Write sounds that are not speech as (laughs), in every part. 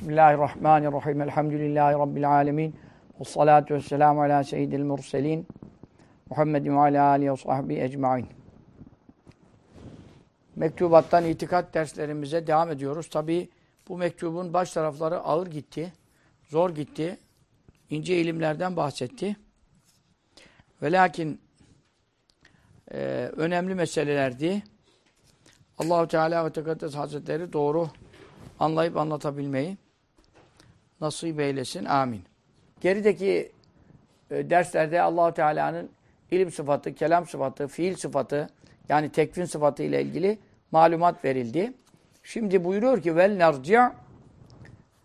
Bismillahirrahmanirrahim. Elhamdülillahi Rabbil alemin. Ve salatu ve selamu ala seyyidil murselin. Muhammedin ve ala alihi ve sahbihi ecmain. Mektubattan itikat derslerimize devam ediyoruz. Tabi bu mektubun baş tarafları ağır gitti. Zor gitti. ince ilimlerden bahsetti. Ve lakin e, önemli meselelerdi. Allahu Teala ve Tekaddes Hazretleri doğru anlayıp anlatabilmeyi nasip eylesin. Amin. Gerideki e, derslerde Allahu Teala'nın ilim sıfatı, kelam sıfatı, fiil sıfatı yani tekvin sıfatı ile ilgili malumat verildi. Şimdi buyuruyor ki vel nerci'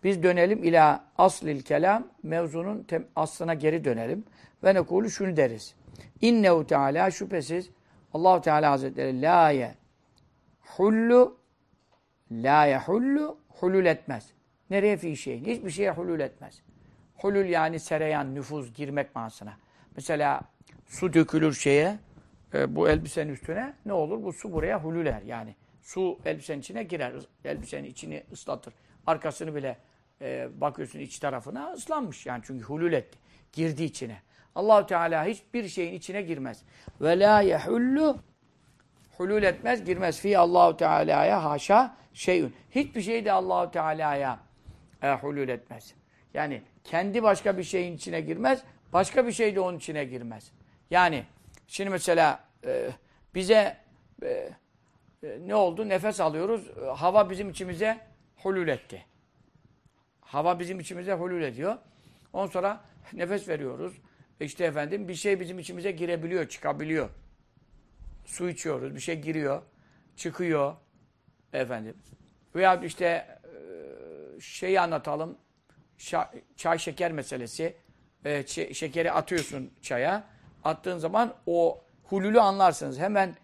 biz dönelim ila aslil kelam mevzunun aslına geri dönelim ve nekulu şunu deriz. İnnehu Teala şüphesiz Allahu Teala Hazretleri la ye hullu la yehullu hulul etmez. Nereye fi şeyin? Hiçbir şeye hulul etmez. Hulul yani sereyan, nüfuz, girmek manasına. Mesela su dökülür şeye, e, bu elbisenin üstüne ne olur? Bu su buraya hulüler yani. Su elbisenin içine girer, elbisenin içini ıslatır. Arkasını bile e, bakıyorsun iç tarafına ıslanmış yani çünkü hulul etti. Girdi içine. Allahu Teala hiçbir şeyin içine girmez. Ve la yehullu hulul etmez, girmez. Fi Allahu Teala'ya haşa şeyün. Hiçbir şey de Allahu Teala'ya e, hulul etmez. Yani kendi başka bir şeyin içine girmez, başka bir şey de onun içine girmez. Yani şimdi mesela e, bize e, e, ne oldu? Nefes alıyoruz. E, hava bizim içimize hulul etti. Hava bizim içimize hulul ediyor. Ondan sonra nefes veriyoruz. İşte efendim bir şey bizim içimize girebiliyor, çıkabiliyor. Su içiyoruz, bir şey giriyor, çıkıyor. Efendim. Veya işte şeyi anlatalım. Çay şeker meselesi. E, şekeri atıyorsun çaya. Attığın zaman o hulülü anlarsınız. Hemen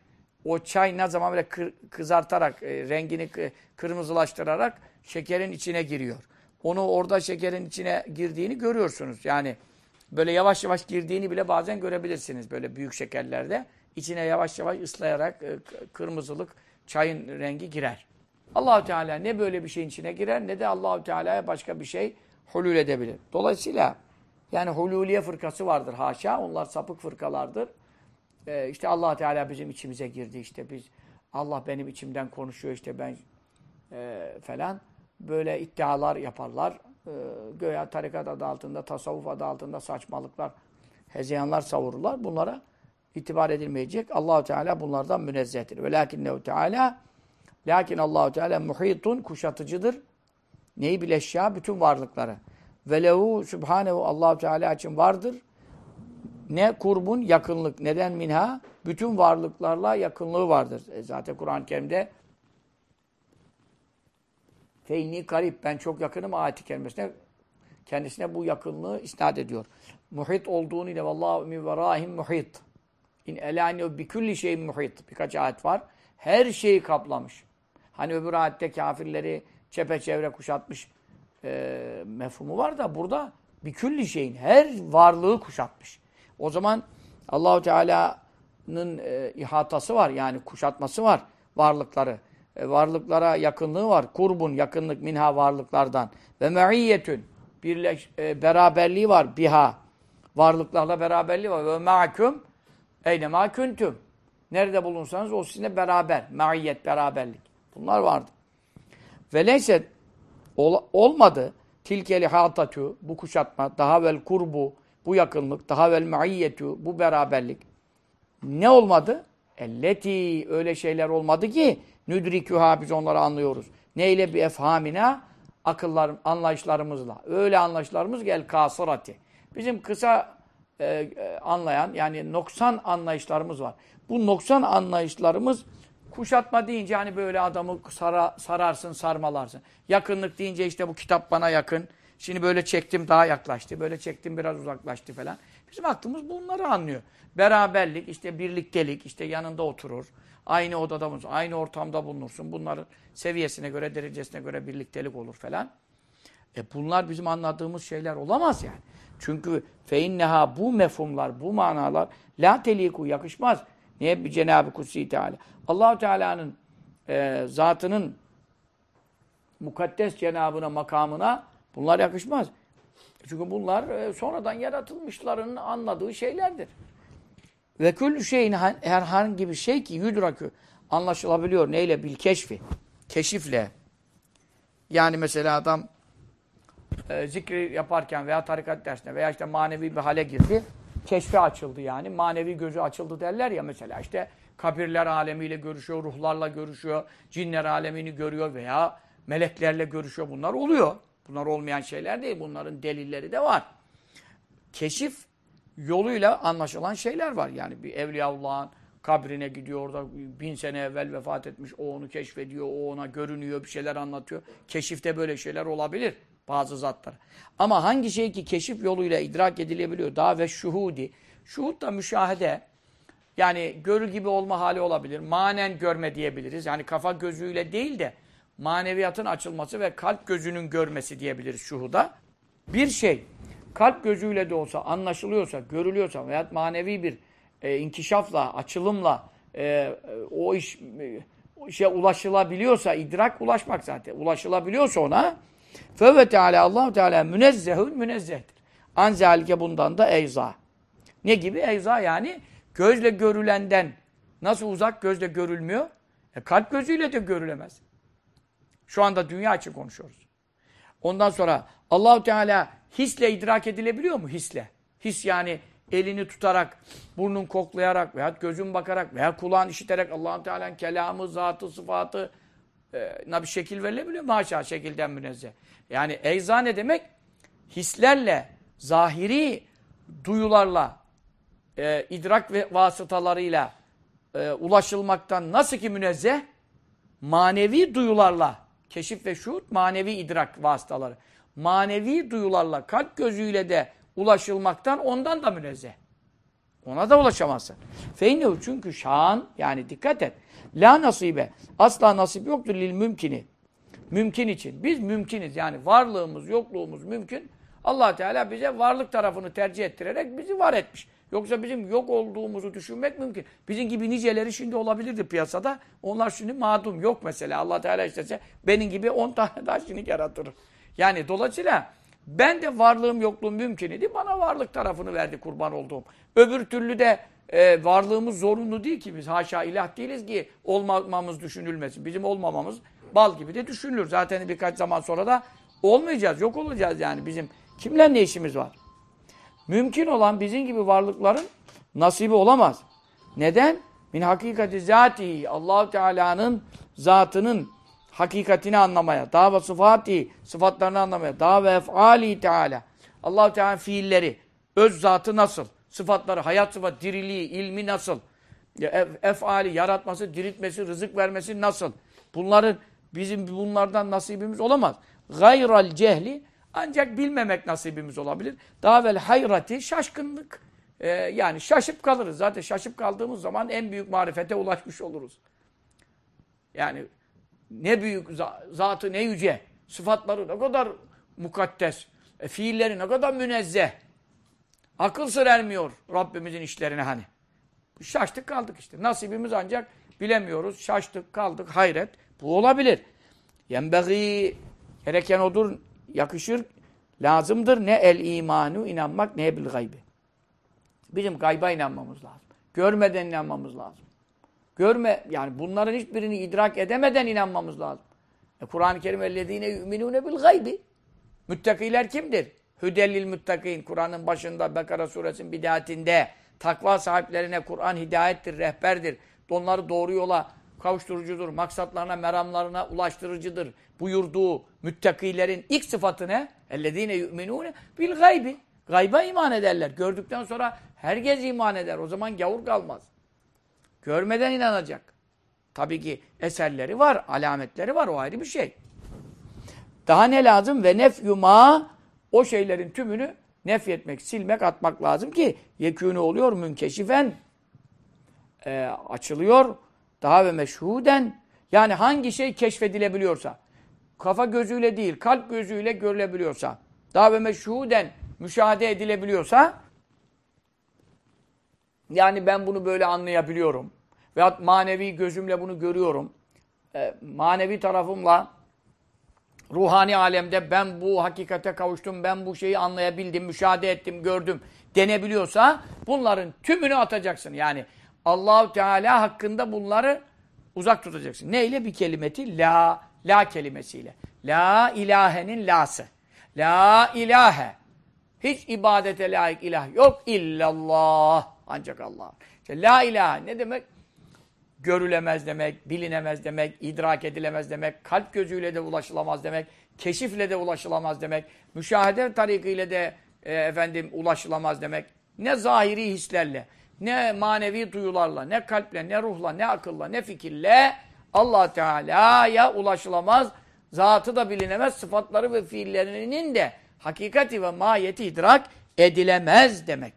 o çay ne zaman böyle kızartarak, e, rengini kırmızılaştırarak şekerin içine giriyor. Onu orada şekerin içine girdiğini görüyorsunuz. Yani böyle yavaş yavaş girdiğini bile bazen görebilirsiniz böyle büyük şekerlerde. İçine yavaş yavaş ıslayarak e, kırmızılık çayın rengi girer. Allahu Teala ne böyle bir şeyin içine girer ne de Allahu Teala'ya başka bir şey hulul edebilir. Dolayısıyla yani hululiye fırkası vardır haşa. Onlar sapık fırkalardır. Ee, işte allah Teala bizim içimize girdi. işte biz Allah benim içimden konuşuyor işte ben e, falan. Böyle iddialar yaparlar. E, göya tarikat adı altında, tasavvuf adı altında saçmalıklar, hezeyanlar savururlar. Bunlara itibar edilmeyecek. allah Teala bunlardan münezzehtir. Ve lakinnehu Teala Lakin Allahu Teala muhitun kuşatıcıdır. Neyi bileşya? Bütün varlıkları. Ve lehu subhanehu Allahu Teala için vardır. Ne kurbun yakınlık. Neden minha? Bütün varlıklarla yakınlığı vardır. E zaten Kur'an-ı Kerim'de Feyni garip. Ben çok yakınım ayeti kerimesine kendisine bu yakınlığı isnat ediyor. Muhit olduğunu ile vallahu min verahim muhit. İn elani bi kulli şeyin muhit. Birkaç ayet var. Her şeyi kaplamış. Hani öbür ayette kafirleri çepeçevre kuşatmış e, mefhumu var da burada bir külli şeyin her varlığı kuşatmış. O zaman Allahu Teala'nın e, ihatası var yani kuşatması var varlıkları. E, varlıklara yakınlığı var. Kurbun yakınlık minha varlıklardan ve me'iyyetün birleş e, beraberliği var biha. Varlıklarla beraberliği var. Ve ma'kum eyne ma. Nerede bulunsanız o sizinle beraber. Me'iyyet beraberlik. Bunlar vardı. Ve neyse ol, olmadı. Tilkeli hatatu bu kuşatma, daha vel kurbu bu yakınlık, daha vel maiyyetu bu beraberlik. Ne olmadı? Elleti öyle şeyler olmadı ki nüdriküha biz onları anlıyoruz. Neyle bir efhamina? Akıllar, anlayışlarımızla. Öyle anlayışlarımız gel kasırati. Bizim kısa e, e, anlayan yani noksan anlayışlarımız var. Bu noksan anlayışlarımız Kuşatma deyince hani böyle adamı sara, sararsın, sarmalarsın. Yakınlık deyince işte bu kitap bana yakın. Şimdi böyle çektim daha yaklaştı. Böyle çektim biraz uzaklaştı falan. Bizim aklımız bunları anlıyor. Beraberlik, işte birliktelik, işte yanında oturur. Aynı odada bulunursun, aynı ortamda bulunursun. Bunların seviyesine göre, derecesine göre birliktelik olur falan. E bunlar bizim anladığımız şeyler olamaz yani. Çünkü feinneha bu mefhumlar, bu manalar la teliku yakışmaz. Niye? Cenab-ı Kutsi Teala. Allahu Teala'nın e, zatının mukaddes cenabına, makamına bunlar yakışmaz. Çünkü bunlar e, sonradan yaratılmışların anladığı şeylerdir. Ve küllü şeyin herhangi bir şey ki yudrakü anlaşılabiliyor. Neyle? Bil keşfi. Keşifle. Yani mesela adam e, zikri yaparken veya tarikat dersine veya işte manevi bir hale girdi. Keşfe açıldı yani. Manevi gözü açıldı derler ya mesela işte kabirler alemiyle görüşüyor, ruhlarla görüşüyor, cinler alemini görüyor veya meleklerle görüşüyor. Bunlar oluyor. Bunlar olmayan şeyler değil. Bunların delilleri de var. Keşif yoluyla anlaşılan şeyler var. Yani bir Evliyaullah'ın kabrine gidiyor orada bin sene evvel vefat etmiş. O onu keşfediyor, o ona görünüyor, bir şeyler anlatıyor. Keşifte böyle şeyler olabilir bazı zatlar. Ama hangi şey ki keşif yoluyla idrak edilebiliyor? Daha ve şuhudi. Şuhud da müşahede. Yani görür gibi olma hali olabilir. Manen görme diyebiliriz. Yani kafa gözüyle değil de maneviyatın açılması ve kalp gözünün görmesi diyebiliriz şuhuda. Bir şey kalp gözüyle de olsa anlaşılıyorsa, görülüyorsa veya manevi bir e, inkişafla, açılımla e, o iş e, işe ulaşılabiliyorsa, idrak ulaşmak zaten. Ulaşılabiliyorsa ona Fevve Teala Allah Teala münezzehün münezzehtir. Anzelike bundan da eyza. Ne gibi? Eyza yani gözle görülenden nasıl uzak gözle görülmüyor? E, kalp gözüyle de görülemez. Şu anda dünya için konuşuyoruz. Ondan sonra Allahu Teala hisle idrak edilebiliyor mu? Hisle. His yani elini tutarak, burnun koklayarak veya gözün bakarak veya kulağın işiterek Allahu Teala'nın kelamı, zatı, sıfatı e, bir şekil verilebiliyor mu? Haşa şekilden münezzeh. Yani eyza ne demek? Hislerle, zahiri duyularla, e, idrak ve vasıtalarıyla e, ulaşılmaktan nasıl ki münezzeh? Manevi duyularla, keşif ve şuhut manevi idrak vasıtaları. Manevi duyularla, kalp gözüyle de ulaşılmaktan ondan da münezzeh. Ona da ulaşamazsın. Feynehu çünkü şan yani dikkat et. La nasibe. Asla nasip yoktur lil mümkini. Mümkün için. Biz mümkiniz. Yani varlığımız, yokluğumuz mümkün. allah Teala bize varlık tarafını tercih ettirerek bizi var etmiş. Yoksa bizim yok olduğumuzu düşünmek mümkün. Bizim gibi niceleri şimdi olabilirdi piyasada. Onlar şimdi madum yok mesela. allah Teala istese benim gibi 10 tane daha şimdi yaratır. Yani dolayısıyla ben de varlığım yokluğum mümkün idi. Bana varlık tarafını verdi kurban olduğum. Öbür türlü de e, varlığımız zorunlu değil ki biz. Haşa ilah değiliz ki olmamamız düşünülmesin. Bizim olmamamız bal gibi de düşünülür. Zaten birkaç zaman sonra da olmayacağız. Yok olacağız yani bizim. Kimle ne işimiz var? Mümkün olan bizim gibi varlıkların nasibi olamaz. Neden? Min hakikati zati Allahu Teala'nın zatının hakikatini anlamaya, daha ve sıfati, sıfatlarını anlamaya, daha ve efali Teala. allah Teala fiilleri, öz zatı nasıl? Sıfatları, hayat sıfatı, diriliği, ilmi nasıl? Efali, yaratması, diriltmesi, rızık vermesi nasıl? Bunların, bizim bunlardan nasibimiz olamaz. Gayral cehli, ancak bilmemek nasibimiz olabilir. Daha vel hayrati, şaşkınlık. Ee, yani şaşıp kalırız. Zaten şaşıp kaldığımız zaman en büyük marifete ulaşmış oluruz. Yani ne büyük zatı ne yüce. Sıfatları ne kadar mukaddes. E, fiilleri ne kadar münezzeh. Akıl sır ermiyor Rabbimizin işlerine hani. Şaştık kaldık işte. Nasibimiz ancak bilemiyoruz. Şaştık kaldık. Hayret. Bu olabilir. Yenbeği gereken odur. Yakışır. Lazımdır. Ne el imanu inanmak ne bil gaybi. Bizim gayba inanmamız lazım. Görmeden inanmamız lazım. Görme yani bunların hiçbirini idrak edemeden inanmamız lazım. E, Kur'an-ı Kerim ellezine yu'minune bil gaybi. Müttakiler kimdir? Hüdellil müttakin. Kur'an'ın başında Bekara suresinin bidatinde takva sahiplerine Kur'an hidayettir, rehberdir. Onları doğru yola kavuşturucudur. Maksatlarına, meramlarına ulaştırıcıdır. Buyurduğu müttakilerin ilk sıfatı ne? Ellezine yu'minune bil gaybi. Gayba iman ederler. Gördükten sonra herkes iman eder. O zaman gavur kalmaz. Görmeden inanacak. Tabii ki eserleri var, alametleri var. O ayrı bir şey. Daha ne lazım? Ve nefyuma o şeylerin tümünü nefyetmek, silmek, atmak lazım ki yekûnü oluyor münkeşifen e, açılıyor. Daha ve meşhuden yani hangi şey keşfedilebiliyorsa kafa gözüyle değil, kalp gözüyle görülebiliyorsa daha ve meşhuden müşahede edilebiliyorsa yani ben bunu böyle anlayabiliyorum. Veyahut manevi gözümle bunu görüyorum. E, manevi tarafımla ruhani alemde ben bu hakikate kavuştum, ben bu şeyi anlayabildim, müşahede ettim, gördüm denebiliyorsa bunların tümünü atacaksın. Yani Allahu Teala hakkında bunları uzak tutacaksın. Neyle? Bir kelimeti la, la kelimesiyle. La ilahenin lası. La ilahe. Hiç ibadete layık ilah yok illallah. Ancak Allah. İşte la ilahe ne demek? Görülemez demek, bilinemez demek, idrak edilemez demek, kalp gözüyle de ulaşılamaz demek, keşifle de ulaşılamaz demek, müşahede tarikiyle de e, efendim ulaşılamaz demek. Ne zahiri hislerle, ne manevi duyularla, ne kalple, ne ruhla, ne akılla, ne fikirle Allah Teala'ya ulaşılamaz. Zatı da bilinemez, sıfatları ve fiillerinin de hakikati ve mahiyeti idrak edilemez demek.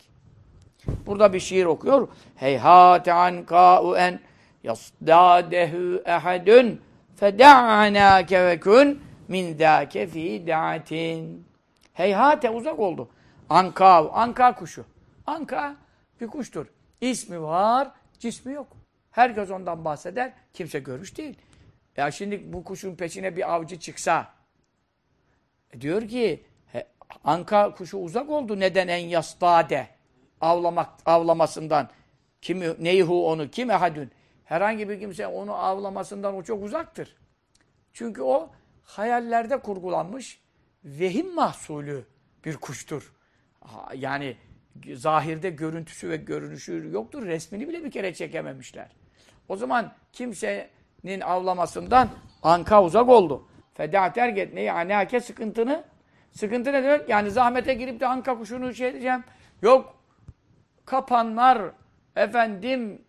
Burada bir şiir okuyor. Heyhate ankâ'u en yasdâdehu ehadun feda'nâke ve kun min dâke fî da'atin. Heyhate uzak oldu. Anka, anka kuşu. Anka bir kuştur. İsmi var, cismi yok. Herkes ondan bahseder, kimse görmüş değil. Ya şimdi bu kuşun peşine bir avcı çıksa, e diyor ki, anka kuşu uzak oldu neden en yastade avlamak avlamasından. Kimi neyhu onu kim ehadün. Herhangi bir kimse onu avlamasından o çok uzaktır. Çünkü o hayallerde kurgulanmış vehim mahsulü bir kuştur. Yani zahirde görüntüsü ve görünüşü yoktur. Resmini bile bir kere çekememişler. O zaman kimsenin avlamasından anka uzak oldu. Feda terk et neyi? Anake sıkıntını. Sıkıntı ne demek? Yani zahmete girip de anka kuşunu şey diyeceğim. Yok kapanlar, efendim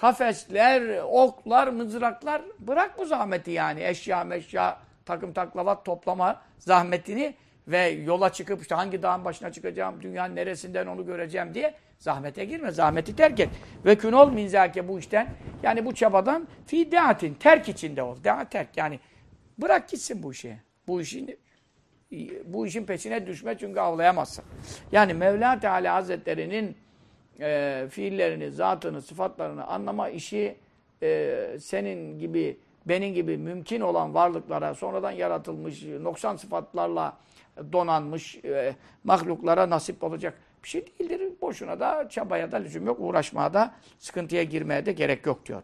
kafesler, oklar, mızraklar bırak bu zahmeti yani. Eşya meşya, takım taklavat toplama zahmetini ve yola çıkıp işte hangi dağın başına çıkacağım, dünyanın neresinden onu göreceğim diye zahmete girme, zahmeti terk et. Ve kün ol minzake bu işten, yani bu çabadan fi deatin, terk içinde ol. Dea terk yani bırak gitsin bu işi. Bu işin bu işin peşine düşme çünkü avlayamazsın. Yani Mevla Teala Hazretleri'nin e, fiillerini, zatını, sıfatlarını anlama işi e, senin gibi, benim gibi mümkün olan varlıklara, sonradan yaratılmış, noksan sıfatlarla donanmış e, mahluklara nasip olacak bir şey değildir. Boşuna da çabaya da lüzum yok, uğraşmaya da, sıkıntıya girmeye de gerek yok diyor.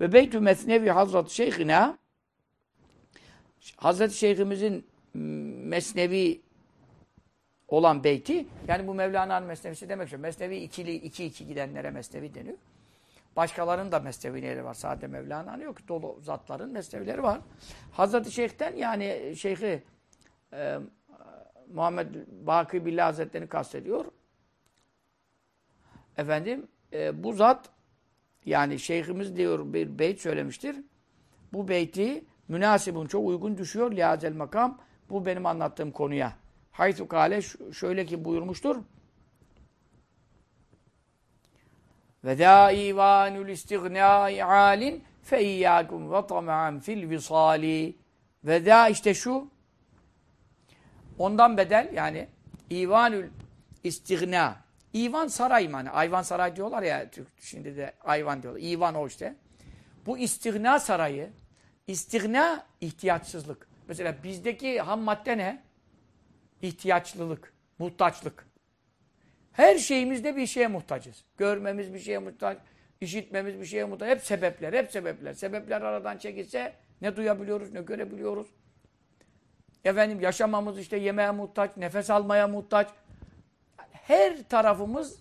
Ve Beytü Mesnevi Hazreti Şeyhina Hazreti Şeyhimizin Mesnevi olan beyti, yani bu Mevlana'nın mesnevisi demek istiyorum. Mesnevi ikili, iki iki gidenlere mesnevi deniyor. Başkalarının da mesnevileri var. Sadece Mevlana'nın yok. Dolu zatların mesnevileri var. Hazreti Şeyh'ten yani Şeyh'i e, Muhammed Baki Billah Hazretleri'ni kastediyor. Efendim e, bu zat yani şeyhimiz diyor bir beyt söylemiştir. Bu beyti münasibun çok uygun düşüyor liazel makam bu benim anlattığım konuya. Haythu kale şöyle ki buyurmuştur. Ve dâ ivanul istignâi alin fe iyyâkum ve tama'an fil visâli. Ve dâ işte şu ondan bedel yani ivanül istigna. İvan saray mı? Ayvan saray diyorlar ya şimdi de ayvan diyorlar. İvan o işte. Bu istigna sarayı istigna ihtiyaçsızlık. Mesela bizdeki ham madde ne? İhtiyaçlılık, muhtaçlık. Her şeyimizde bir şeye muhtacız. Görmemiz bir şeye muhtaç, işitmemiz bir şeye muhtaç. Hep sebepler, hep sebepler. Sebepler aradan çekilse ne duyabiliyoruz, ne görebiliyoruz. Efendim yaşamamız işte yemeğe muhtaç, nefes almaya muhtaç. Her tarafımız,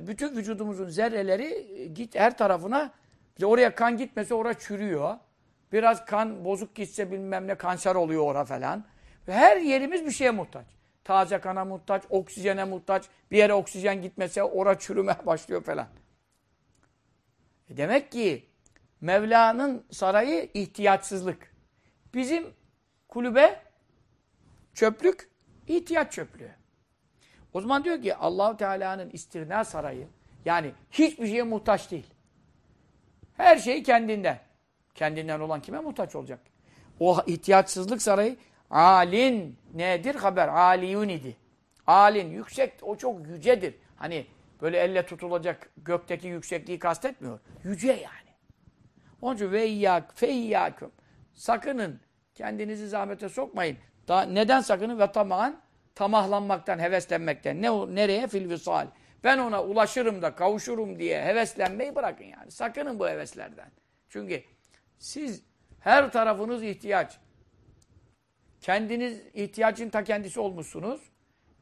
bütün vücudumuzun zerreleri git her tarafına, oraya kan gitmese oraya çürüyor. Biraz kan bozuk gitse bilmem ne kanser oluyor orada falan. Her yerimiz bir şeye muhtaç. Taze kana muhtaç, oksijene muhtaç. Bir yere oksijen gitmese ora çürümeye (laughs) başlıyor falan. E demek ki Mevla'nın sarayı ihtiyaçsızlık. Bizim kulübe çöplük, ihtiyaç çöplüğü. O zaman diyor ki Allahu Teala'nın istirna sarayı yani hiçbir şeye muhtaç değil. Her şey kendinden. Kendinden olan kime muhtaç olacak? O ihtiyaçsızlık sarayı Alin nedir? Haber. Aliyun idi. Alin yüksek, o çok yücedir. Hani böyle elle tutulacak gökteki yüksekliği kastetmiyor. Yüce yani. Onun için. Sakının Kendinizi zahmete sokmayın. Daha neden sakının? Ve tamağın tamahlanmaktan, heveslenmekten. Ne nereye? Fil visal. Ben ona ulaşırım da kavuşurum diye heveslenmeyi bırakın yani. Sakının bu heveslerden. Çünkü siz her tarafınız ihtiyaç. Kendiniz ihtiyacın ta kendisi olmuşsunuz.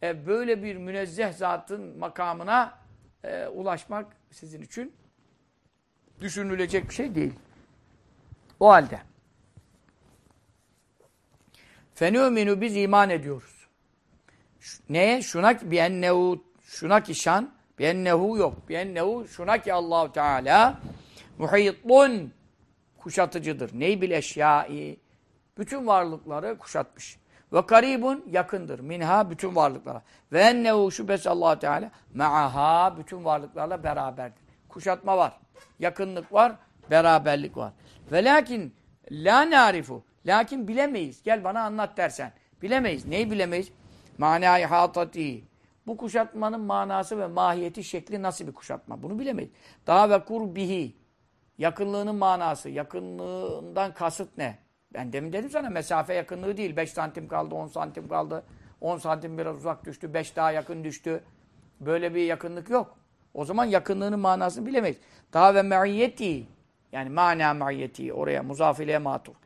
E, böyle bir münezzeh zatın makamına e, ulaşmak sizin için düşünülecek bir şey değil. O halde fenüminu biz iman ediyoruz. Neye? Şuna bi ennehu şuna ki şan bi ennehu yok. Bi ennehu şuna ki Allahu Teala muhitun kuşatıcıdır. Ney bil eşyai bütün varlıkları kuşatmış. Ve karibun yakındır. Minha bütün varlıklara. Ve ennehu şüphesi allah Teala me'aha bütün varlıklarla beraberdir. Kuşatma var. Yakınlık var. Beraberlik var. Ve lakin la narifu. Lakin bilemeyiz. Gel bana anlat dersen. Bilemeyiz. Neyi bilemeyiz? Manayı hatati. Bu kuşatmanın manası ve mahiyeti, şekli nasıl bir kuşatma? Bunu bilemeyiz. Daha ve kurbihi. Yakınlığının manası. Yakınlığından kasıt ne? Ben demin dedim sana mesafe yakınlığı değil. 5 santim kaldı, 10 santim kaldı. 10 santim biraz uzak düştü, 5 daha yakın düştü. Böyle bir yakınlık yok. O zaman yakınlığının manasını bilemeyiz. Daha ve me'iyyeti yani mana me'iyyeti oraya muzafileye matuf.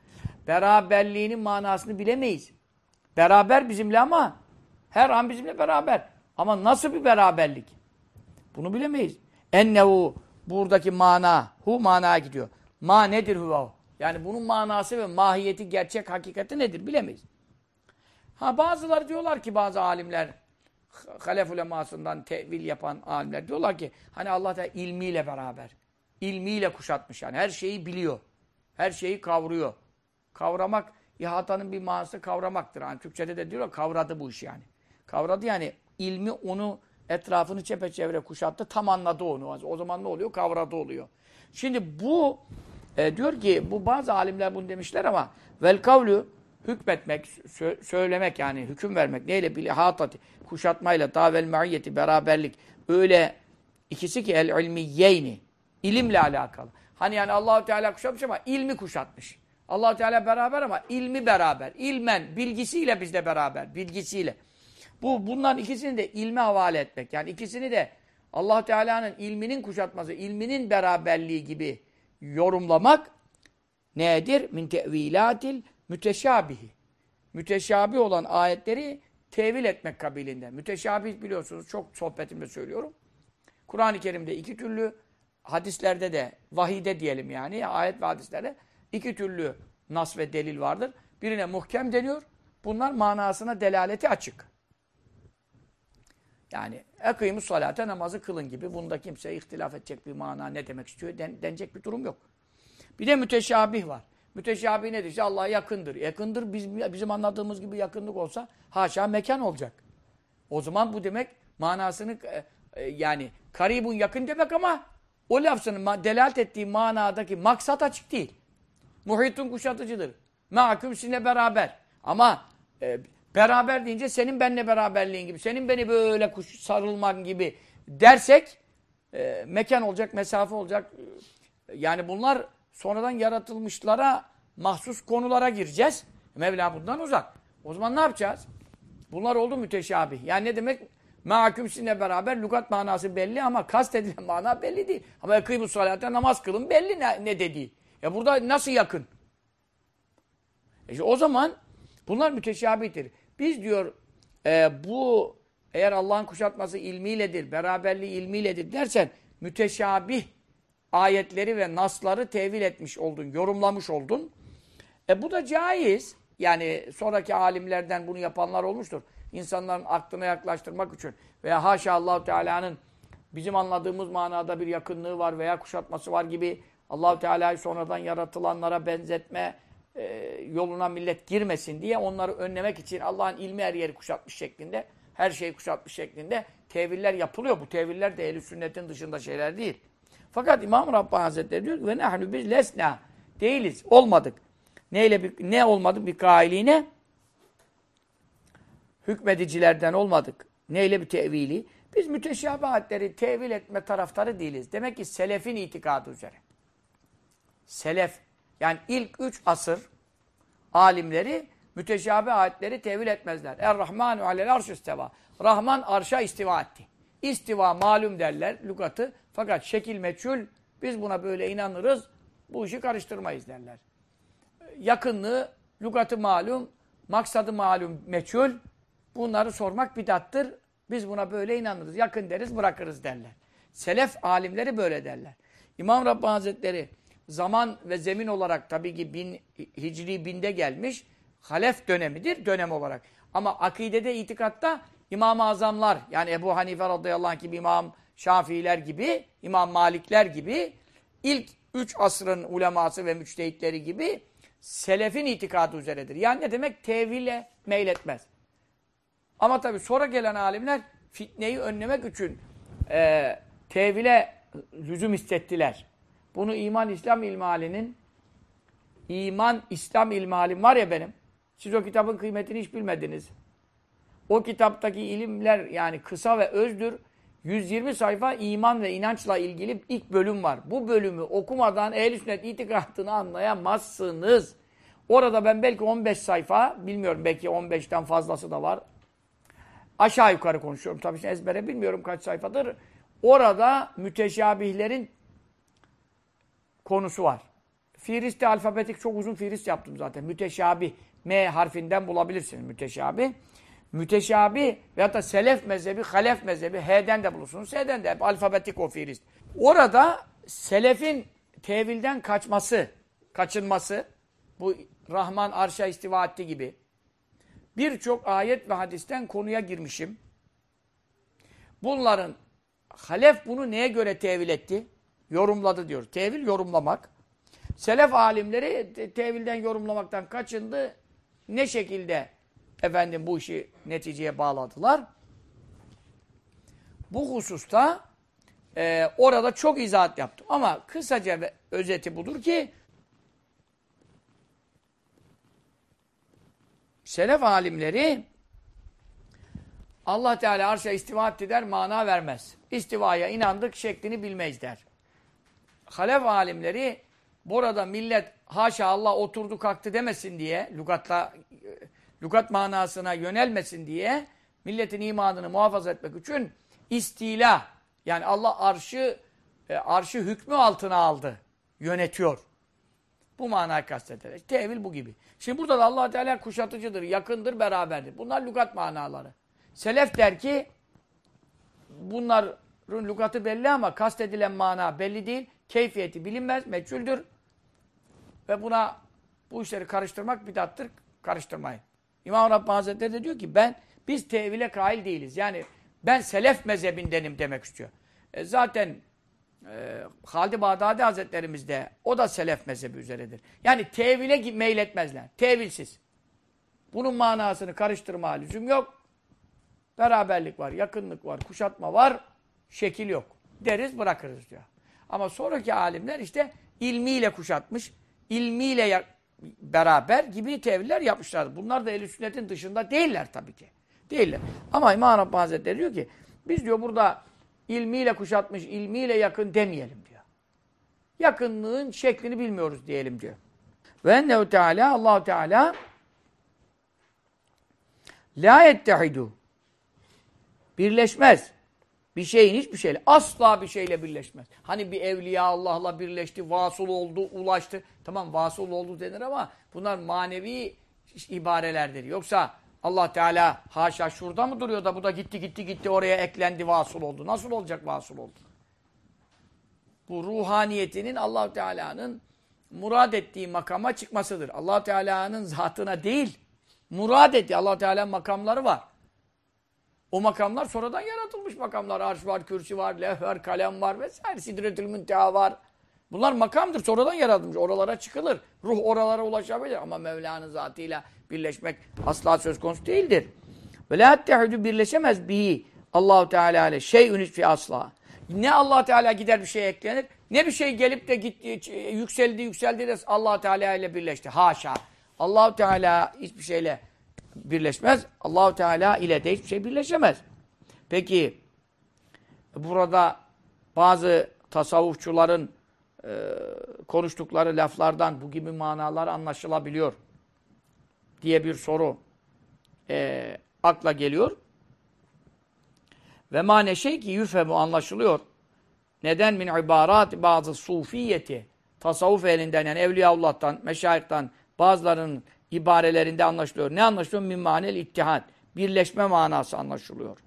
Beraberliğinin manasını bilemeyiz. Beraber bizimle ama her an bizimle beraber. Ama nasıl bir beraberlik? Bunu bilemeyiz. Ennehu buradaki mana, hu manaya gidiyor. Ma nedir huva? Yani bunun manası ve mahiyeti, gerçek hakikati nedir bilemeyiz. Ha bazıları diyorlar ki bazı alimler halef ulemasından tevil yapan alimler diyorlar ki hani Allah da ilmiyle beraber. ilmiyle kuşatmış yani her şeyi biliyor. Her şeyi kavruyor. Kavramak ihatanın bir manası kavramaktır. Yani Türkçede de diyorlar kavradı bu iş yani. Kavradı yani ilmi onu etrafını çepeçevre kuşattı. Tam anladı onu. O zaman ne oluyor? Kavradı oluyor. Şimdi bu e, diyor ki bu bazı alimler bunu demişler ama vel kavlu hükmetmek, sö söylemek yani hüküm vermek neyle bile hatati kuşatmayla davel maiyeti beraberlik öyle ikisi ki el ilmiyeyni ilimle alakalı. Hani yani Allahu Teala kuşatmış ama ilmi kuşatmış. Allahu Teala beraber ama ilmi beraber. İlmen, bilgisiyle bizde beraber, bilgisiyle. Bu bunların ikisini de ilme havale etmek. Yani ikisini de Allah Teala'nın ilminin kuşatması, ilminin beraberliği gibi yorumlamak nedir? Min tevilatil müteşabihi. Müteşabih olan ayetleri tevil etmek kabilinden. Müteşabih biliyorsunuz çok sohbetimde söylüyorum. Kur'an-ı Kerim'de iki türlü, hadislerde de, vahide diyelim yani, ayet ve hadislerde iki türlü nas ve delil vardır. Birine muhkem deniyor. Bunlar manasına delaleti açık. Yani ekîmü salate namazı kılın gibi. Bunda kimse ihtilaf edecek bir mana ne demek istiyor den, denecek bir durum yok. Bir de müteşabih var. Müteşabih nedir? İşte Allah'a yakındır. Yakındır biz, bizim anladığımız gibi yakınlık olsa haşa mekan olacak. O zaman bu demek manasını e, e, yani karibun yakın demek ama o lafzının delalet ettiği manadaki maksat açık değil. Muhitun kuşatıcıdır. Mahkum sizinle beraber. Ama e, beraber deyince senin benimle beraberliğin gibi, senin beni böyle kuş, sarılman gibi dersek e, mekan olacak, mesafe olacak. Yani bunlar sonradan yaratılmışlara mahsus konulara gireceğiz. Mevla bundan uzak. O zaman ne yapacağız? Bunlar oldu müteşabih. Yani ne demek? Mahkum sizinle beraber lügat manası belli ama kast edilen mana belli değil. Ama ekîbü salate namaz kılın belli ne, ne dediği. Ya burada nasıl yakın? E işte o zaman bunlar müteşabihtir. Biz diyor e, bu eğer Allah'ın kuşatması ilmiyledir, beraberliği ilmiyledir dersen müteşabih ayetleri ve nasları tevil etmiş oldun, yorumlamış oldun. E bu da caiz. Yani sonraki alimlerden bunu yapanlar olmuştur. İnsanların aklına yaklaştırmak için veya haşa Allahu Teala'nın bizim anladığımız manada bir yakınlığı var veya kuşatması var gibi Allahu Teala'yı sonradan yaratılanlara benzetme e, yoluna millet girmesin diye onları önlemek için Allah'ın ilmi her yeri kuşatmış şeklinde, her şeyi kuşatmış şeklinde teviller yapılıyor. Bu teviller de ehl sünnetin dışında şeyler değil. Fakat İmam Rabbani Hazretleri diyor ki ve nehnu biz lesna değiliz, olmadık. Neyle bir, ne olmadık bir kailiğine? Hükmedicilerden olmadık. Neyle bir tevili? Biz müteşabihatleri tevil etme taraftarı değiliz. Demek ki selefin itikadı üzere. Selef, yani ilk üç asır alimleri müteşabih ayetleri tevil etmezler. Er-Rahmanu alel arş istiva. Rahman arşa istiva etti. İstiva malum derler lügatı. Fakat şekil meçhul biz buna böyle inanırız. Bu işi karıştırmayız derler. Yakınlığı, lügatı malum, maksadı malum meçhul. Bunları sormak bidattır. Biz buna böyle inanırız. Yakın deriz bırakırız derler. Selef alimleri böyle derler. İmam Rabbani Hazretleri zaman ve zemin olarak tabii ki bin, Hicri binde gelmiş. Halef dönemidir dönem olarak. Ama akidede, itikatta İmam-ı Azamlar yani Ebu Hanife radıyallahu anh gibi İmam Şafiiler gibi, İmam Malikler gibi ilk üç asrın uleması ve müçtehitleri gibi selefin itikadı üzeredir. Yani ne demek? Tevhile meyletmez. Ama tabii sonra gelen alimler fitneyi önlemek için e, tevhile lüzum hissettiler. Bunu iman İslam ilmalinin iman İslam ilmalim var ya benim. Siz o kitabın kıymetini hiç bilmediniz. O kitaptaki ilimler yani kısa ve özdür. 120 sayfa iman ve inançla ilgili ilk bölüm var. Bu bölümü okumadan ehl-i sünnet itikadını anlayamazsınız. Orada ben belki 15 sayfa, bilmiyorum belki 15'ten fazlası da var. Aşağı yukarı konuşuyorum. Tabii ezbere bilmiyorum kaç sayfadır. Orada müteşabihlerin konusu var. Firiste alfabetik çok uzun firist yaptım zaten. Müteşabih. M harfinden bulabilirsiniz müteşabih. Müteşabih veyahut da selef mezhebi, halef mezhebi H'den de bulursunuz. S'den de hep alfabetik o firist. Orada selefin tevilden kaçması, kaçınması bu Rahman arşa istiva etti gibi birçok ayet ve hadisten konuya girmişim. Bunların halef bunu neye göre tevil etti? Yorumladı diyor. Tevil yorumlamak. Selef alimleri tevilden yorumlamaktan kaçındı. Ne şekilde efendim bu işi neticeye bağladılar? Bu hususta e, orada çok izahat yaptım. Ama kısaca ve özeti budur ki Selef alimleri Allah Teala arşa istiva etti der, mana vermez. İstivaya inandık, şeklini bilmeyiz der. Halef alimleri burada millet haşa Allah oturdu kalktı demesin diye, lügatla, lügat manasına yönelmesin diye milletin imanını muhafaza etmek için istila, yani Allah arşı, e, arşı hükmü altına aldı, yönetiyor. Bu manayı kastederek. Tevil bu gibi. Şimdi burada da allah Teala kuşatıcıdır, yakındır, beraberdir. Bunlar lügat manaları. Selef der ki bunların lügatı belli ama kastedilen mana belli değil. Keyfiyeti bilinmez, meçhuldür. Ve buna bu işleri karıştırmak bidattır. Karıştırmayın. İmam Rabbani Hazretleri de diyor ki ben biz tevile kail değiliz. Yani ben selef mezhebindenim demek istiyor. E zaten e, Halid-i Bağdadi Hazretlerimiz de o da selef mezhebi üzeredir. Yani tevile meyletmezler. Tevilsiz. Bunun manasını karıştırma lüzum yok. Beraberlik var, yakınlık var, kuşatma var, şekil yok. Deriz bırakırız diyor. Ama sonraki alimler işte ilmiyle kuşatmış, ilmiyle beraber gibi teviller yapmışlar. Bunlar da ehl sünnetin dışında değiller tabii ki. Değiller. Ama İmam Rabbani Hazretleri diyor ki biz diyor burada ilmiyle kuşatmış, ilmiyle yakın demeyelim diyor. Yakınlığın şeklini bilmiyoruz diyelim diyor. Ve ennehu Teala Allahu Teala la yettehidu birleşmez. Bir şeyin hiçbir şeyle asla bir şeyle birleşmez. Hani bir evliya Allah'la birleşti, vasıl oldu, ulaştı. Tamam vasıl oldu denir ama bunlar manevi ibarelerdir. Yoksa Allah Teala haşa şurada mı duruyor da bu da gitti gitti gitti oraya eklendi vasıl oldu. Nasıl olacak vasıl oldu? Bu ruhaniyetinin Allah Teala'nın murad ettiği makama çıkmasıdır. Allah Teala'nın zatına değil, murad ettiği Allah Teala'nın makamları var. O makamlar sonradan yaratılmış makamlar. Arş var, kürsü var, levh var, kalem var vesaire. Sidretül münteha var. Bunlar makamdır. Sonradan yaratılmış. Oralara çıkılır. Ruh oralara ulaşabilir. Ama Mevla'nın zatıyla birleşmek asla söz konusu değildir. Ve la tehudu birleşemez bihi Allahu Teala ile şey'ün fi asla. Ne Allah Teala gider bir şey eklenir, ne bir şey gelip de gitti, yükseldi, yükseldi de Allah Teala ile birleşti. Haşa. Allahu Teala hiçbir şeyle birleşmez. Allahu Teala ile de hiçbir şey birleşemez. Peki burada bazı tasavvufçuların e, konuştukları laflardan bu gibi manalar anlaşılabiliyor. diye bir soru e, akla geliyor. Ve mane şey ki yüfemu anlaşılıyor. Neden min ibarat bazı sufiyeti tasavvuf elinden yani Evliyaullah'tan, meşayihtan bazılarının ibarelerinde anlaşılıyor. Ne anlaşılıyor? Min manel ittihat. Birleşme manası anlaşılıyor.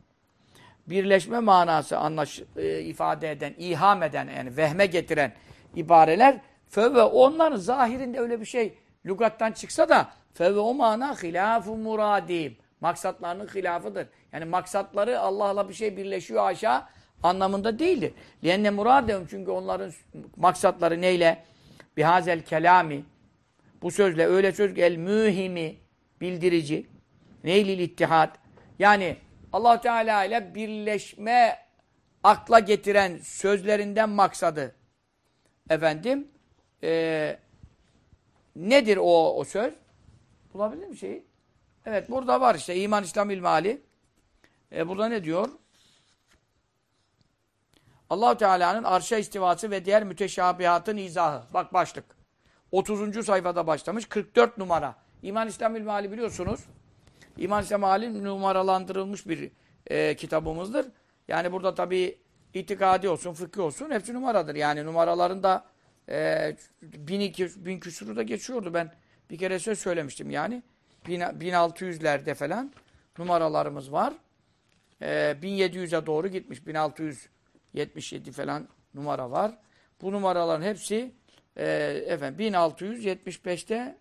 Birleşme manası anlaş, e, ifade eden, iham eden yani vehme getiren ibareler ve onların zahirinde öyle bir şey lügattan çıksa da fe ve o mana hilafu muradim. Maksatlarının hilafıdır. Yani maksatları Allah'la bir şey birleşiyor aşağı anlamında değildir. Lenne muradem çünkü onların maksatları neyle? Bihazel kelami bu sözle öyle söz el mühimi bildirici neylil ittihat yani allah Teala ile birleşme akla getiren sözlerinden maksadı efendim e, nedir o, o söz? Bulabilir mi şeyi? Evet burada var işte iman İslam ilmali. E, burada ne diyor? Allahu Teala'nın arşa istivası ve diğer müteşabihatın izahı. Bak başlık. 30. sayfada başlamış. 44 numara. İman İslam ilmali biliyorsunuz. İman İslam ilmali numaralandırılmış bir e, kitabımızdır. Yani burada tabii itikadi olsun, fıkhi olsun hepsi numaradır. Yani numaralarında e, bin, iki, bin küsuru da geçiyordu. Ben bir kere söz söylemiştim yani. Bin, 1600'lerde falan numaralarımız var. E, 1700'e doğru gitmiş. 1677 falan numara var. Bu numaraların hepsi e, efendim 1675'te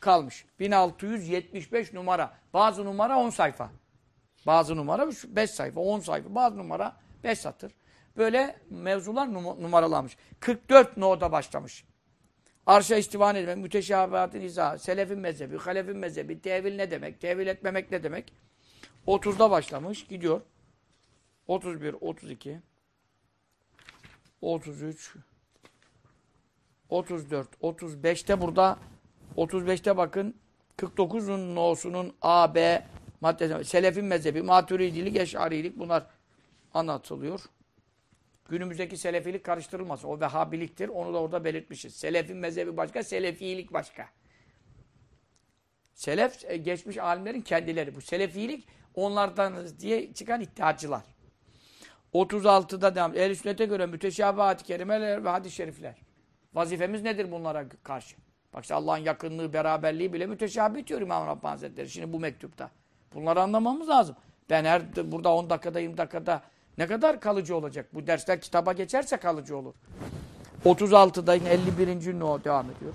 kalmış. 1675 numara. Bazı numara 10 sayfa. Bazı numara 5 sayfa, 10 sayfa. Bazı numara 5 satır. Böyle mevzular num numaralanmış. 44 no'da başlamış. Arşa istivan etmek, müteşabihatın izahı, selefin mezhebi, halefin mezhebi, tevil ne demek, tevil etmemek ne demek? 30'da başlamış, gidiyor. 31, 32, 33, 34, 35'te burada, 35'te bakın, 49'un no'sunun A, B maddesi, selefin mezhebi, maturidilik, eşarilik bunlar anlatılıyor. Günümüzdeki selefilik karıştırılmaz. O vehhabiliktir. Onu da orada belirtmişiz. Selefin mezhebi başka, selefilik başka. Selef, e, geçmiş alimlerin kendileri. Bu selefilik onlardan diye çıkan iddiacılar. 36'da devam. Ehl-i sünnete göre müteşabihat-ı kerimeler ve hadis-i şerifler. Vazifemiz nedir bunlara karşı? Bak Allah'ın yakınlığı, beraberliği bile müteşabih diyor İmam Rabbani Hazretleri. Şimdi bu mektupta. Bunları anlamamız lazım. Ben her burada 10 dakikada 20 dakikada ne kadar kalıcı olacak? Bu dersler kitaba geçerse kalıcı olur. 36'da yine 51. no devam ediyor.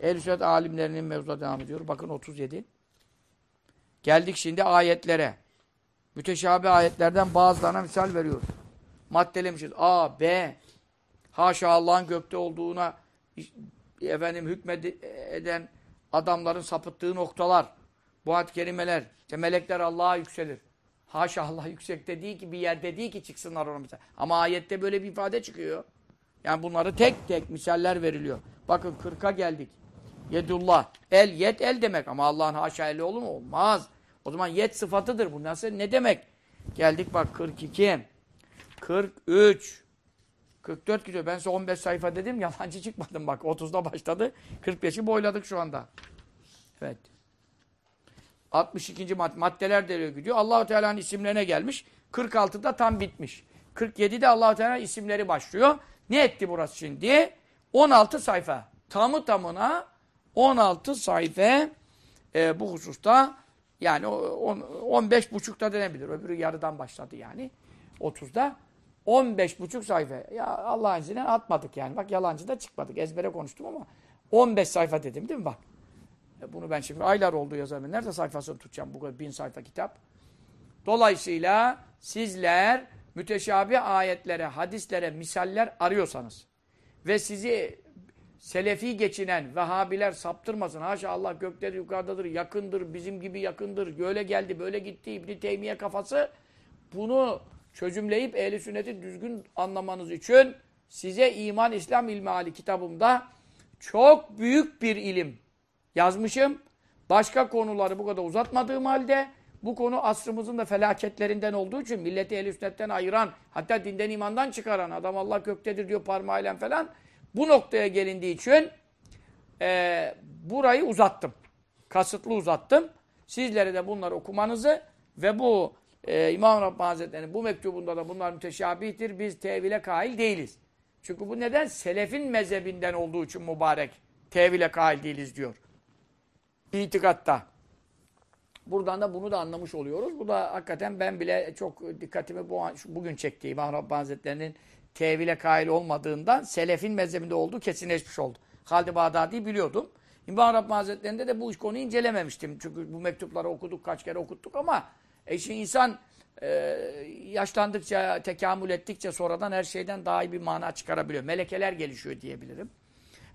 Ehl-i alimlerinin mevzuda devam ediyor. Bakın 37. Geldik şimdi ayetlere. Müteşabi ayetlerden bazılarına misal veriyoruz. Maddelemişiz. A, B. Haşa Allah'ın gökte olduğuna efendim hükmeden adamların sapıttığı noktalar. Bu ayet kelimeler. İşte melekler Allah'a yükselir. Haşa Allah yüksekte değil ki bir yerde değil ki çıksınlar mesela. Ama ayette böyle bir ifade çıkıyor. Yani bunları tek tek misaller veriliyor. Bakın 40'a geldik. Yedullah. El, yet el demek. Ama Allah'ın haşa eli olur mu? Olmaz. O zaman yet sıfatıdır. Bu nasıl? Ne demek? Geldik bak 42. 43. 44 gidiyor. Ben size 15 sayfa dedim. Yalancı çıkmadım bak. 30'da başladı. 45'i boyladık şu anda. Evet. 62. mad maddeler deriyor gidiyor. Allahu Teala'nın isimlerine gelmiş. 46'da tam bitmiş. 47'de Allahu Teala isimleri başlıyor. Ne etti burası şimdi? 16 sayfa. Tamı tamına 16 sayfa e, bu hususta yani 15 buçukta denebilir. Öbürü yarıdan başladı yani. 30'da 15 buçuk sayfa. Ya Allah'ın izniyle atmadık yani. Bak yalancı da çıkmadık. Ezbere konuştum ama 15 sayfa dedim değil mi bak. Bunu ben şimdi aylar oldu yazamıyorum. Nerede sayfasını tutacağım bu kadar bin sayfa kitap? Dolayısıyla sizler müteşabi ayetlere, hadislere, misaller arıyorsanız ve sizi selefi geçinen Vehhabiler saptırmasın. Haşa Allah gökleri yukarıdadır, yakındır, bizim gibi yakındır, böyle geldi, böyle gitti İbni Teymiye kafası bunu çözümleyip ehli sünneti düzgün anlamanız için size İman İslam İlmihali kitabımda çok büyük bir ilim yazmışım. Başka konuları bu kadar uzatmadığım halde bu konu asrımızın da felaketlerinden olduğu için milleti el sünnetten ayıran, hatta dinden imandan çıkaran adam Allah göktedir diyor parmağıyla falan bu noktaya gelindiği için e, burayı uzattım. kasıtlı uzattım. Sizlere de bunları okumanızı ve bu e, İmam Rabbani Hazretleri'nin bu mektubunda da bunlar müteşabihtir. Biz tevile kail değiliz. Çünkü bu neden? Selefin mezhebinden olduğu için mübarek. Tevile kail değiliz diyor. İtikatta. Buradan da bunu da anlamış oluyoruz. Bu da hakikaten ben bile çok dikkatimi bu an, bugün çekti. İmam Rabbani Hazretleri'nin tevile kail olmadığından selefin mezhebinde olduğu kesinleşmiş oldu. Halid-i Bağdadi'yi biliyordum. İmam Rabbani Hazretleri'nde de bu konuyu incelememiştim. Çünkü bu mektupları okuduk, kaç kere okuttuk ama e şimdi insan e, yaşlandıkça, tekamül ettikçe sonradan her şeyden daha iyi bir mana çıkarabiliyor. Melekeler gelişiyor diyebilirim.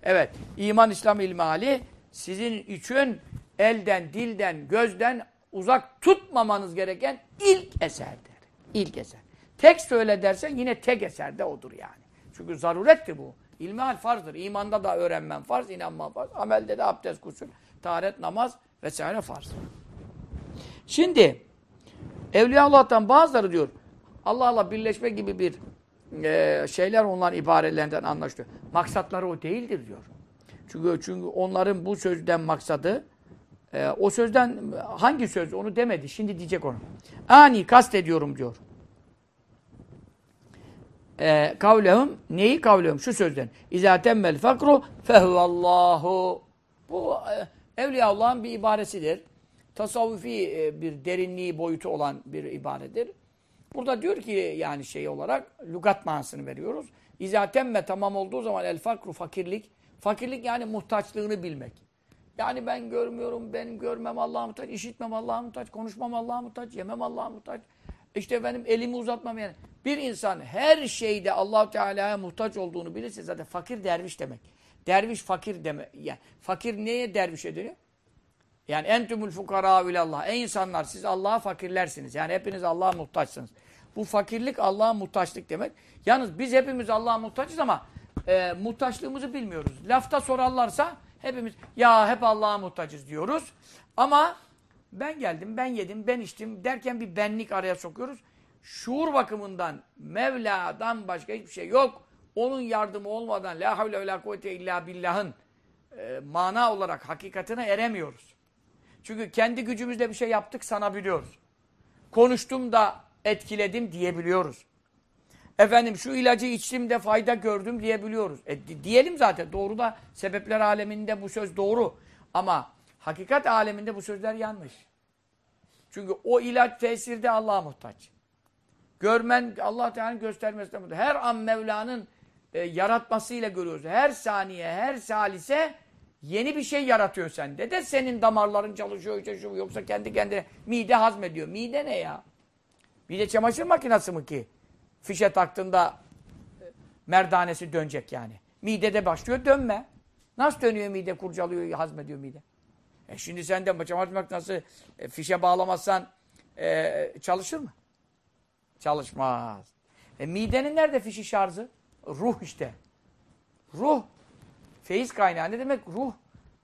Evet, iman, İslam, ilmali sizin için elden, dilden, gözden uzak tutmamanız gereken ilk eserdir. İlk eser. Tek söyle dersen yine tek eserde odur yani. Çünkü zarurettir bu. İlmihal farzdır. İmanda da öğrenmen farz, inanman farz. Amelde de abdest, gusül, taharet, namaz vesaire farz. Şimdi Evliya Allah'tan bazıları diyor Allah'la birleşme gibi bir e, şeyler onların ibarelerinden anlaşılıyor. Maksatları o değildir diyor. Çünkü çünkü onların bu sözden maksadı e, o sözden hangi söz onu demedi. Şimdi diyecek onu. Ani kast ediyorum diyor. E, kavlehum neyi kavlehum? Şu sözden. İzâ temmel fakru fehuvallahu. Bu e, Evliya Allah'ın bir ibaresidir. Tasavvufi e, bir derinliği boyutu olan bir ibaredir. Burada diyor ki yani şey olarak lügat manasını veriyoruz. İzâ temme tamam olduğu zaman el fakru fakirlik. Fakirlik yani muhtaçlığını bilmek. Yani ben görmüyorum, ben görmem Allah'a muhtaç, işitmem Allah'a muhtaç, konuşmam Allah'a muhtaç, yemem Allah'a muhtaç. İşte benim elimi uzatmam yani. Bir insan her şeyde allah Teala'ya muhtaç olduğunu bilirse zaten fakir derviş demek. Derviş fakir demek. Yani fakir neye derviş ediyor? Yani entümül fukara ilallah. Ey insanlar siz Allah'a fakirlersiniz. Yani hepiniz Allah'a muhtaçsınız. Bu fakirlik Allah'a muhtaçlık demek. Yalnız biz hepimiz Allah'a muhtaçız ama e, muhtaçlığımızı bilmiyoruz. Lafta sorarlarsa hepimiz ya hep Allah'a muhtaçız diyoruz. Ama ben geldim, ben yedim, ben içtim derken bir benlik araya sokuyoruz. Şuur bakımından Mevla'dan başka hiçbir şey yok. Onun yardımı olmadan la havle ve la kuvvete illa billah'ın e, mana olarak hakikatine eremiyoruz. Çünkü kendi gücümüzle bir şey yaptık sanabiliyoruz. Konuştum da etkiledim diyebiliyoruz. Efendim şu ilacı içtim de fayda gördüm diyebiliyoruz. E, diyelim zaten doğru da sebepler aleminde bu söz doğru. Ama hakikat aleminde bu sözler yanlış. Çünkü o ilaç tesirde Allah'a muhtaç. Görmen Allah Teala'nın göstermesine muhtaç. Her an Mevla'nın e, yaratmasıyla görüyoruz. Her saniye, her salise yeni bir şey yaratıyor sende de senin damarların çalışıyor işte şu yoksa kendi kendine mide hazmediyor. Mide ne ya? Mide çamaşır makinesi mi ki? Fişe taktığında merdanesi dönecek yani. Midede başlıyor dönme. Nasıl dönüyor mide kurcalıyor hazmediyor mide? E şimdi sen de çamaşır makinesi e, fişe bağlamazsan e, çalışır mı? Çalışmaz. E, midenin nerede fişi şarjı? Ruh işte. Ruh. Feyiz kaynağı. Ne demek ruh?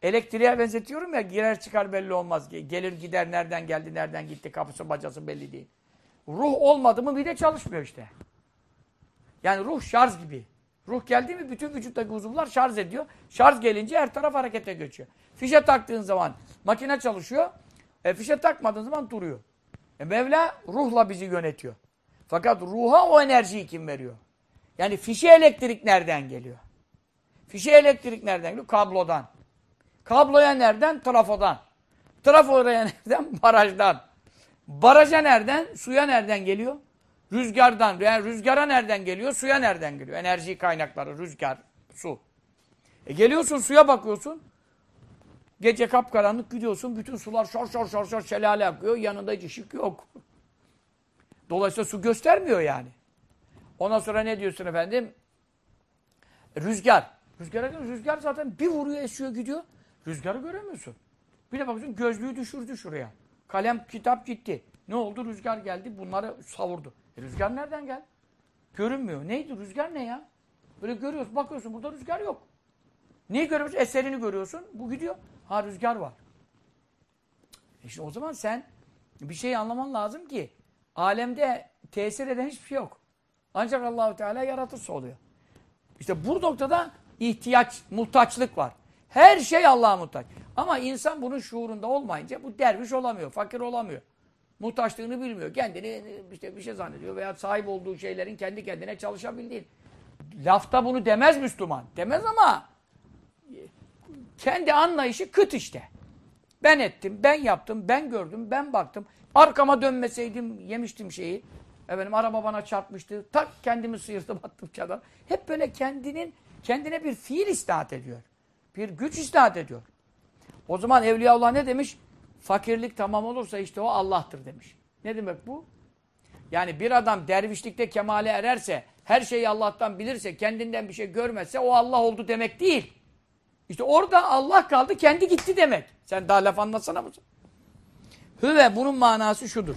Elektriğe benzetiyorum ya girer çıkar belli olmaz. Gelir gider nereden geldi nereden gitti kapısı bacası belli değil. Ruh olmadı mı bir de çalışmıyor işte. Yani ruh şarj gibi. Ruh geldi mi bütün vücuttaki uzuvlar şarj ediyor. Şarj gelince her taraf harekete geçiyor. Fişe taktığın zaman makine çalışıyor. E, fişe takmadığın zaman duruyor. E, Mevla ruhla bizi yönetiyor. Fakat ruha o enerjiyi kim veriyor? Yani fişe elektrik nereden geliyor? Fişe elektrik nereden geliyor? Kablodan. Kabloya nereden? Trafodan. Trafoya nereden? (laughs) Barajdan. Baraja nereden? Suya nereden geliyor? Rüzgardan. Yani rüzgara nereden geliyor? Suya nereden geliyor? Enerji kaynakları, rüzgar, su. E geliyorsun suya bakıyorsun. Gece kapkaranlık gidiyorsun. Bütün sular şor şor şor şor şelale akıyor. Yanında hiç ışık yok. Dolayısıyla su göstermiyor yani. Ondan sonra ne diyorsun efendim? Rüzgar. Rüzgara rüzgar zaten bir vuruyor esiyor gidiyor. Rüzgarı göremiyorsun. Bir de bakıyorsun gözlüğü düşürdü şuraya. Kalem kitap gitti. Ne oldu? Rüzgar geldi bunları savurdu. E, rüzgar nereden geldi? Görünmüyor. Neydi? Rüzgar ne ya? Böyle görüyorsun bakıyorsun burada rüzgar yok. Neyi görüyorsun? Eserini görüyorsun. Bu gidiyor. Ha rüzgar var. E şimdi o zaman sen bir şey anlaman lazım ki alemde tesir eden hiçbir şey yok. Ancak Allahu Teala yaratırsa oluyor. İşte bu noktada ihtiyaç, muhtaçlık var. Her şey Allah'a muhtaç. Ama insan bunun şuurunda olmayınca bu derviş olamıyor, fakir olamıyor. Muhtaçlığını bilmiyor. Kendini işte bir şey zannediyor veya sahip olduğu şeylerin kendi kendine çalışabildiğini. Lafta bunu demez Müslüman. Demez ama kendi anlayışı kıt işte. Ben ettim, ben yaptım, ben gördüm, ben baktım. Arkama dönmeseydim yemiştim şeyi. Efendim araba bana çarpmıştı. Tak kendimi sıyırdım (laughs) attım çadan. Hep böyle kendinin kendine bir fiil istihat ediyor. Bir güç istihat ediyor. O zaman Evliyaullah ne demiş? Fakirlik tamam olursa işte o Allah'tır demiş. Ne demek bu? Yani bir adam dervişlikte kemale ererse, her şeyi Allah'tan bilirse, kendinden bir şey görmezse o Allah oldu demek değil. İşte orada Allah kaldı, kendi gitti demek. Sen daha laf anlatsana mı? Hüve bunun manası şudur.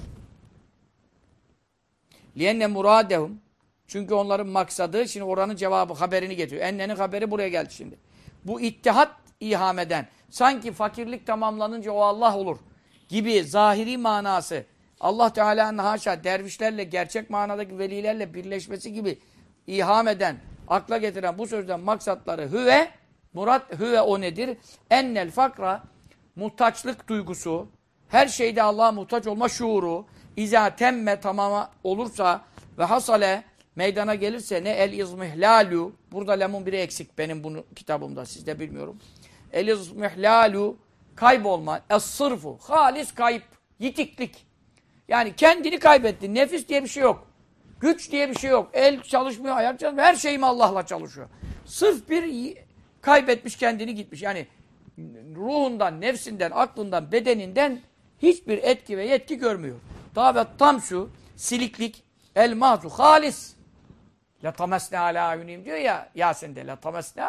Liyenne muradehum çünkü onların maksadı, şimdi oranın cevabı, haberini getiriyor. Ennenin haberi buraya geldi şimdi. Bu ittihat ihameden, sanki fakirlik tamamlanınca o Allah olur gibi zahiri manası, Allah Teala'nın haşa dervişlerle, gerçek manadaki velilerle birleşmesi gibi iham eden, akla getiren bu sözden maksatları hüve, murat hüve o nedir? Ennel fakra, muhtaçlık duygusu, her şeyde Allah'a muhtaç olma şuuru, izâ temme tamama olursa ve hasale meydana gelirse ne el izmihlalu burada lemun biri eksik benim bunu kitabımda sizde bilmiyorum. El izmihlalu kaybolma, es-sırfu, halis kayıp, yitiklik. Yani kendini kaybetti. Nefis diye bir şey yok. Güç diye bir şey yok. El çalışmıyor, ayak çalışmıyor. Her şeyim Allah'la çalışıyor. Sırf bir kaybetmiş kendini gitmiş. Yani ruhundan, nefsinden, aklından, bedeninden hiçbir etki ve yetki görmüyor. Davet tam şu, siliklik, el mahzu, halis. La tamesne ala ayunim diyor ya Yasin'de. La tamesne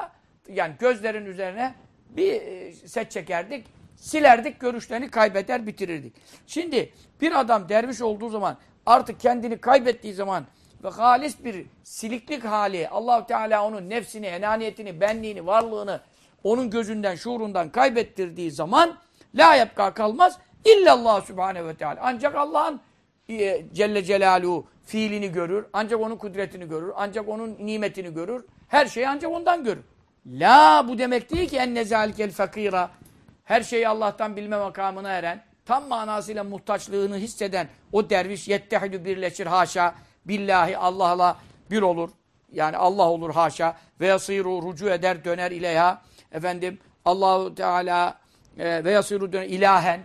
yani gözlerin üzerine bir e, set çekerdik, silerdik, görüşlerini kaybeder, bitirirdik. Şimdi bir adam derviş olduğu zaman artık kendini kaybettiği zaman ve halis bir siliklik hali Allahu Teala onun nefsini, enaniyetini, benliğini, varlığını onun gözünden, şuurundan kaybettirdiği zaman la yapka kalmaz illallah Subhanahu ve Teala. Ancak Allah'ın e, Celle Celaluhu fiilini görür, ancak onun kudretini görür, ancak onun nimetini görür. Her şeyi ancak ondan görür. La bu demek değil ki en nezalikel fakira. Her şeyi Allah'tan bilme makamına eren, tam manasıyla muhtaçlığını hisseden o derviş yettehidü birleşir haşa. Billahi Allah'la bir olur. Yani Allah olur haşa. Ve yasiru rucu eder döner ileyha. Efendim Allahu Teala e, ve yasiru döner ilahen.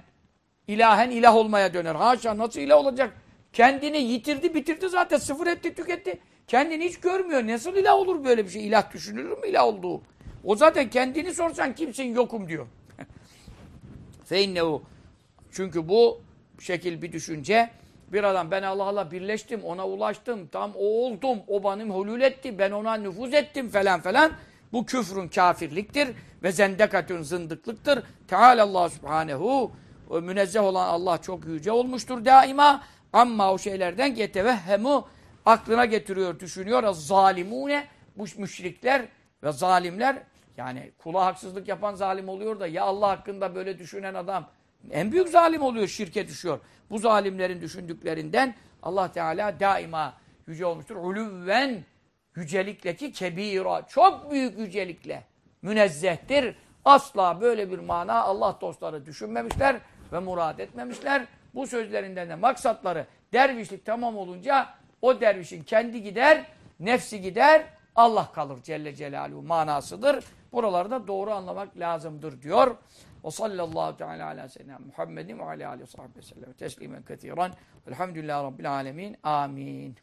İlahen ilah olmaya döner. Haşa nasıl ilah olacak? Kendini yitirdi bitirdi zaten sıfır etti tüketti. Kendini hiç görmüyor. Nasıl ilah olur böyle bir şey? İlah düşünülür mü ilah olduğu? O zaten kendini sorsan kimsin yokum diyor. (laughs) Feinnehu çünkü bu şekil bir düşünce bir adam ben Allah'la birleştim, ona ulaştım, tam o oldum, o benim hulul etti, ben ona nüfuz ettim falan falan. Bu küfrün kafirliktir ve zendekatün zındıklıktır. Teala subhanehu münezzeh olan Allah çok yüce olmuştur daima. Amma o şeylerden getevehhemu aklına getiriyor, düşünüyor. Zalimune bu müşrikler ve zalimler yani kula haksızlık yapan zalim oluyor da ya Allah hakkında böyle düşünen adam en büyük zalim oluyor, şirke düşüyor. Bu zalimlerin düşündüklerinden Allah Teala daima yüce olmuştur. Ulüven yücelikle ki kebira, çok büyük yücelikle münezzehtir. Asla böyle bir mana Allah dostları düşünmemişler ve murad etmemişler. Bu sözlerinden de maksatları dervişlik tamam olunca o dervişin kendi gider, nefsi gider, Allah kalır Celle Celaluhu manasıdır. Buralarda doğru anlamak lazımdır diyor. Ve sallallahu teala ala seyyidina Muhammedin ve ala aleyhi ve sellem teslimen ketiren. Velhamdülillahi Rabbil alemin. Amin.